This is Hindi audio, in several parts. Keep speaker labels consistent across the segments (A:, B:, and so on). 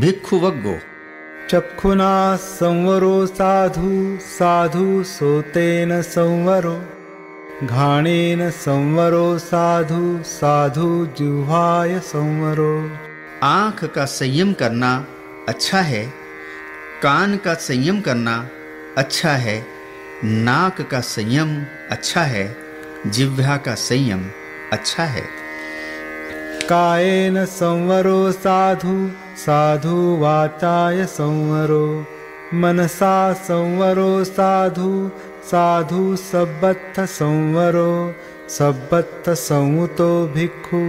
A: भिक्षुवग्गो
B: चक्षुना संवरो साधु साधु सोतेन संवरो। घाणेन संवरो साधु साधु जुहाय संवरो।
A: आँख का संयम करना अच्छा है कान का संयम करना अच्छा है नाक का संयम अच्छा है जिह्वा का संयम अच्छा है।
B: कायेन संवरो साधु साधु वाचाय संवरो, मनसा संवरो साधु साधु सब्बत्थ संवरो, सब्बत्थ संवतो भिक्षु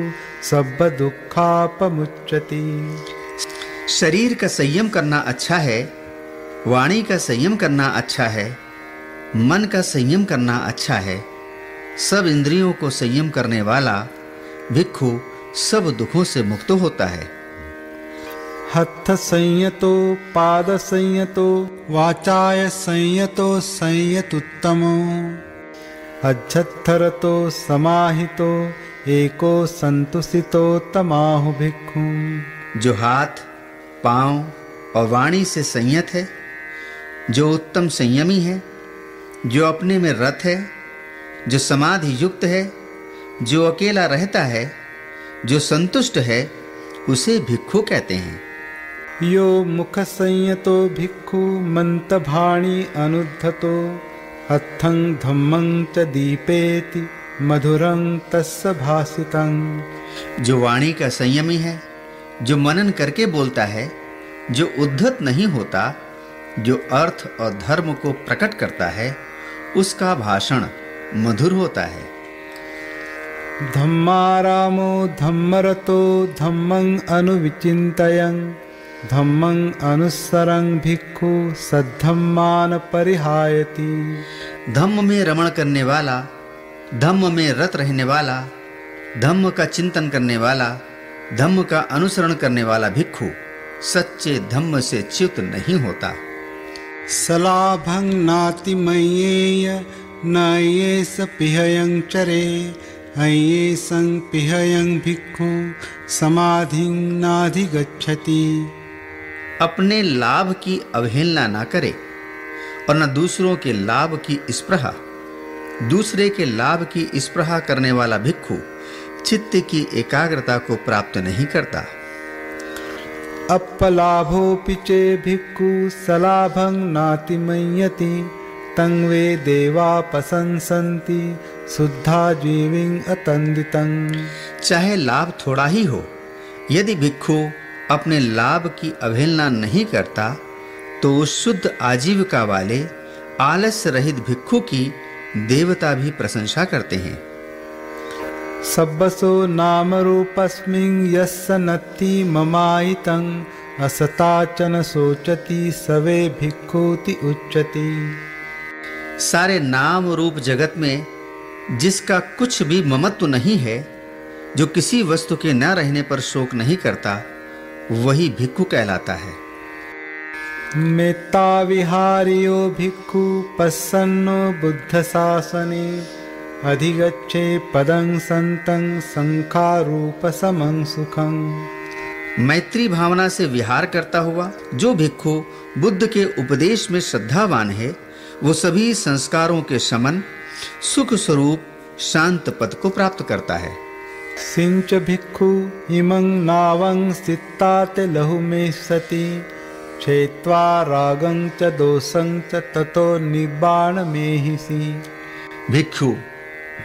B: सब दुखापमुच्यति
A: शरीर का संयम करना अच्छा है, वाणी का संयम करना अच्छा है, मन का संयम करना अच्छा है, सब इंद्रियों को संयम करने वाला भिक्षु सब दुखों से मुक्त होता है।
B: हथ संयतो, पाद संयतो, वाचाय संयतो संयतुत्तमो अज्जत्थरतो समाहितो, एको संतुषितो तमाहु भिक्षु
A: जो हाथ, पाँव और वाणी से संयत है, जो उत्तम संयमी है, जो अपने में रत है, जो समाधि युक्त है, जो अकेला रहता है, जो संतुष्ट है, उसे भिक्षु कहते हैं।
B: यो मुख संयतो भिक्षु मंतभाणी अनुद्धतो। हत्थं धम्मं च दीपेति मधुरं तस्य भाषितं
A: जो वाणी का संयमी है जो मनन करके बोलता है जो उद्धत नहीं होता जो अर्थ और धर्म को प्रकट करता है उसका भाषण मधुर होता है।
B: धम्मारामो धम्मरतो धम्मं अनुविचिन्तयं धम्मं अनुसरं भिक्षु सद्धम्मान परिहायति।
A: धम्म में रमण करने वाला धम्म में रत रहने वाला धम्म का चिंतन करने वाला धम्म का अनुसरण करने वाला भिक्षु सच्चे धम्म से च्युत नहीं होता।
B: सलाभं नातिमय्येय न ये स पिहयं चरे अये सं पिहयं भिक्षु समाधिं नाधिगच्छति।
A: अपने लाभ की अवहेलना ना करे और न दूसरों के लाभ की स्प्रहा। दूसरे के लाभ की स्प्रहा करने वाला भिक्षु चित्त की एकाग्रता को प्राप्त नहीं करता।
B: अपलाभोऽपि चे भिक्षु सलाभं नातिमय्यति तं वे देवा प्रशंसन्ति शुद्धा जीविं अतन्दितं।
A: चाहे लाभ थोड़ा ही हो यदि भिक्षु अपने लाभ की अवहेलना नहीं करता तो उस शुद्ध आजीविका वाले आलस्य रहित भिक्षु की देवता भी प्रशंसा करते हैं।
B: सब्बसो नामरूपस्मिन् यस्य नत्ति ममायितं असताचन सोचति सवे भिक्षुति उच्यति।
A: सारे नाम रूप जगत में जिसका कुछ भी ममत्व नहीं है जो किसी वस्तु के न रहने पर शोक नहीं करता वही भिक्षु कहलाता है।
B: मेत्ता विहारियो भिक्षु पस्सन्नो बुद्ध शासने अधिगच्छे पदं संतं संखारूप समं सुखं।
A: मैत्री भावना से विहार करता हुआ जो भिक्षु बुद्ध के उपदेश में श्रद्धावान है वो सभी संस्कारों के शमन सुख स्वरूप शांत पद को प्राप्त करता है।
B: सिंच भिक्षु इमं नावं सित्ताते लहु में सति। छेत्वा रागं च दोषं च ततो निबाण में ही सी।
A: भिक्षु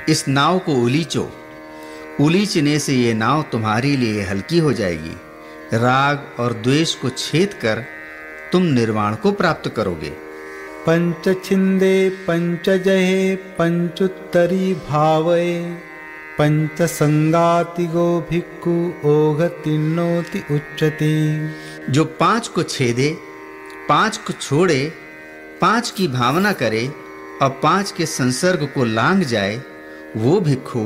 A: इस नाव को उलीचो। उलीचने से ये नाव तुम्हारे लिए हल्की हो जाएगी। राग और द्वेष को छेद कर तुम निर्वाण को प्राप्त करोगे।
B: पंच छिंदे पंच जहे पंचोत्तरी भावे पंच संगाति गो भिक्खु ओघ तिन्नोति उच्चति
A: जो पाँच को छेदे पाँच को छोड़े पाँच की भावना करे और पाँच के संसर्ग को लांग जाए वो भिक्षु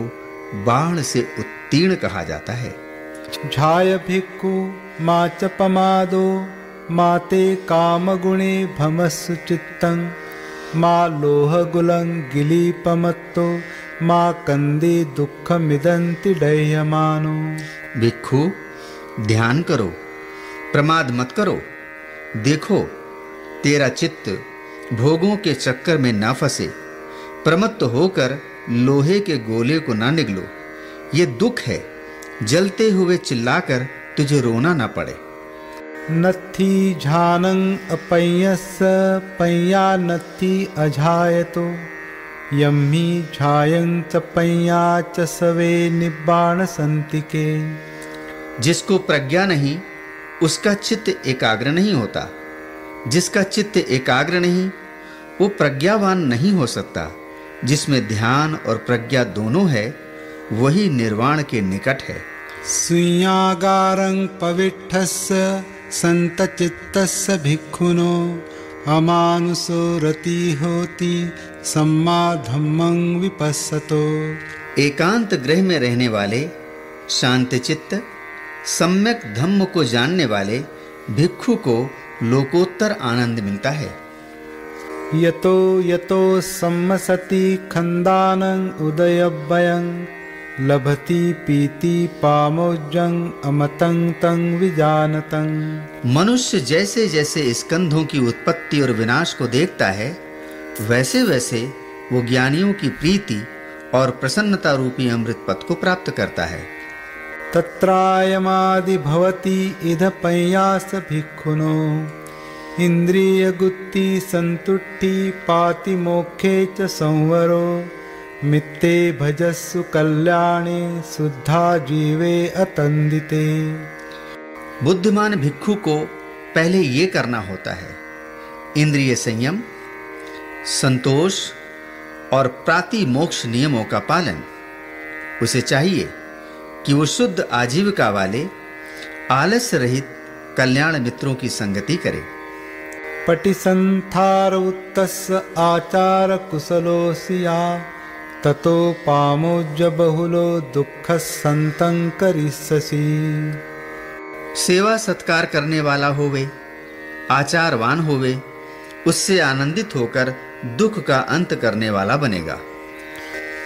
A: बाण से उत्तीर्ण कहा जाता है।
B: झाय भिक्खु मा च पमादो माते काम गुणे भमस्सु चित्तं मा लोह गुलं गिलीपमत्तो मा कंदे दुख मिदंति डह्यमानो
A: भिक्षु ध्यान करो प्रमाद मत करो। देखो तेरा चित्त भोगों के चक्कर में ना फंसे। प्रमत्त होकर लोहे के गोले को ना निगलो। ये दुख है जलते हुए चिल्लाकर तुझे रोना ना पड़े।
B: नथी झानं अपय्यस पय्या नथी अजायतो यम्ही झायं च पय्या च सवे निब्बाण संतिके।
A: जिसको प्रज्ञा नहीं उसका चित्त एकाग्र नहीं होता। जिसका चित्त एकाग्र नहीं वो प्रज्ञावान नहीं हो सकता। जिसमें ध्यान और प्रज्ञा दोनों है वही निर्वाण के निकट है।
B: सुयागारं पविट्ठस्य सन्तचित्तस्य भिक्षुनो अमानुषो रति होती सम्मा धम्मं विपස්සतो
A: एकांत गृह में रहने वाले शांत चित्त सम्यक धम्म को जानने वाले भिक्षु को लोकोत्तर आनंद मिलता है।
B: यतो यतो सम्मसति खन्दानं उदयभयं लभति पीति पामोजं अमतं तं विजानतं
A: मनुष्य जैसे जैसे स्कंधों की उत्पत्ति और विनाश को देखता है वैसे वैसे वो ज्ञानियों की प्रीति और प्रसन्नता रूपी अमृत पथ को प्राप्त करता है।
B: तत्रायमादि भवति इध पय्यास भिक्षुनो इन्द्रियगुत्ति सन्तुष्टि पाति मोक्षे च संवरो। मित्ते भजस्सु कल्याणे शुद्धा जीवे अतंदिते
A: बुद्धिमान भिक्षु को पहले ये करना होता है। इंद्रिय संयम संतोष और प्राति मोक्ष नियमों का पालन। उसे चाहिए कि वो शुद्ध आजीविका वाले आलस्य रहित कल्याण मित्रों की संगति करे।
B: पटिसंथार उत्तस्य आचार कुशलोसिया। ततो पामोज बहुलो दुख संतं करिष्यसि।
A: सेवा सत्कार करने वाला होवे आचारवान होवे उससे आनंदित होकर दुख का अंत करने वाला बनेगा।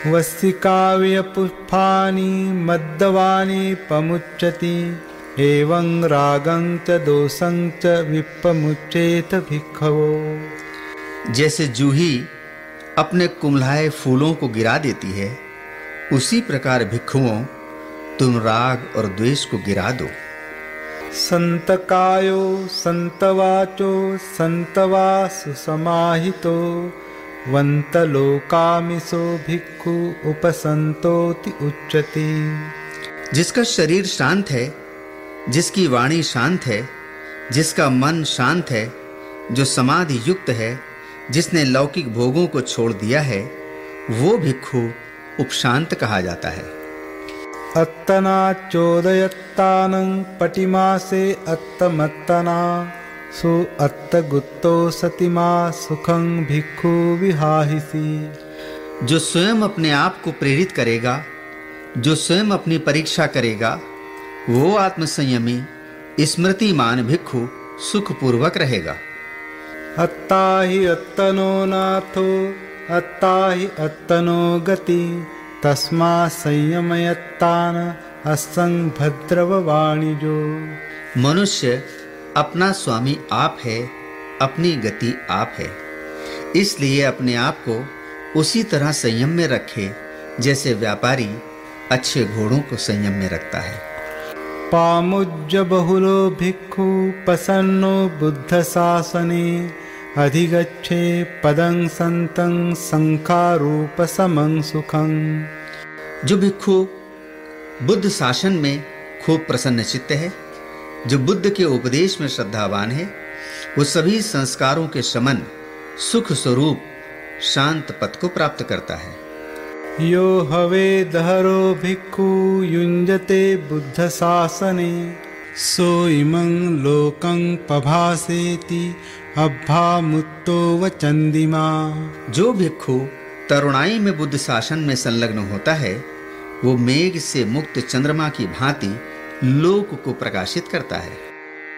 B: वस्तिकाव्य पुष्पानि मद्दवानि पमुच्यति एवं रागं च दोषं च विपमुच्चेत भिक्खवो।
A: जैसे जूही अपने कुमलाए फूलों को गिरा देती है उसी प्रकार भिक्षुओं तुम राग और द्वेष को गिरा दो।
B: संत संतकायो संतवाचो संतवासु समाहितो वंतलोकामिसो भिक्खु उपसंतोति उच्चति
A: जिसका शरीर शांत है जिसकी वाणी शांत है जिसका मन शांत है जो समाधि युक्त है जिसने लौकिक भोगों को छोड़ दिया है वो भिक्षु उपशांत कहा जाता है।
B: अत्तना चोदयत्तानं पटिमासे अत्तमत्तना सु अत्तगुत्तो सतिमा सुखं भिक्षु विहाहिसी
A: जो स्वयं अपने आप को प्रेरित करेगा जो स्वयं अपनी परीक्षा करेगा वो आत्मसंयमी स्मृतिमान भिक्षु सुखपूर्वक रहेगा।
B: अत्ता हि अत्तनो नाथो, अत्ता हि अत्तनो गति। तस्मा संयमयत्तान असंग भद्रववाणिजो
A: मनुष्य अपना स्वामी आप है, अपनी गति आप है। इसलिए अपने आप को उसी तरह संयम में रखे, जैसे व्यापारी अच्छे घोड़ों को संयम में रखता है।
B: पामुज्ज बहुलो भिक्षु प्रसन्नो बुद्ध शासने अधिगच्छे पदं संतं संखारूप समं सुखं
A: जो भिक्षु बुद्ध शासन में खूब प्रसन्न चित्त है, जो बुद्ध के उपदेश में श्रद्धावान है, वो सभी संस्कारों के शमन सुख स्वरूप शांत पद को प्राप्त करता है।
B: यो हवे दहरो भिक्षु युञ्जते बुद्ध शासने सो इमं लोकं पभासेति अभ्भामुत्तो वचन्दिमा
A: जो भिक्खु तरुणाई में बुद्ध शासन में संलग्न होता है, वो मेघ से मुक्त चंद्रमा की भांति लोक को प्रकाशित करता है।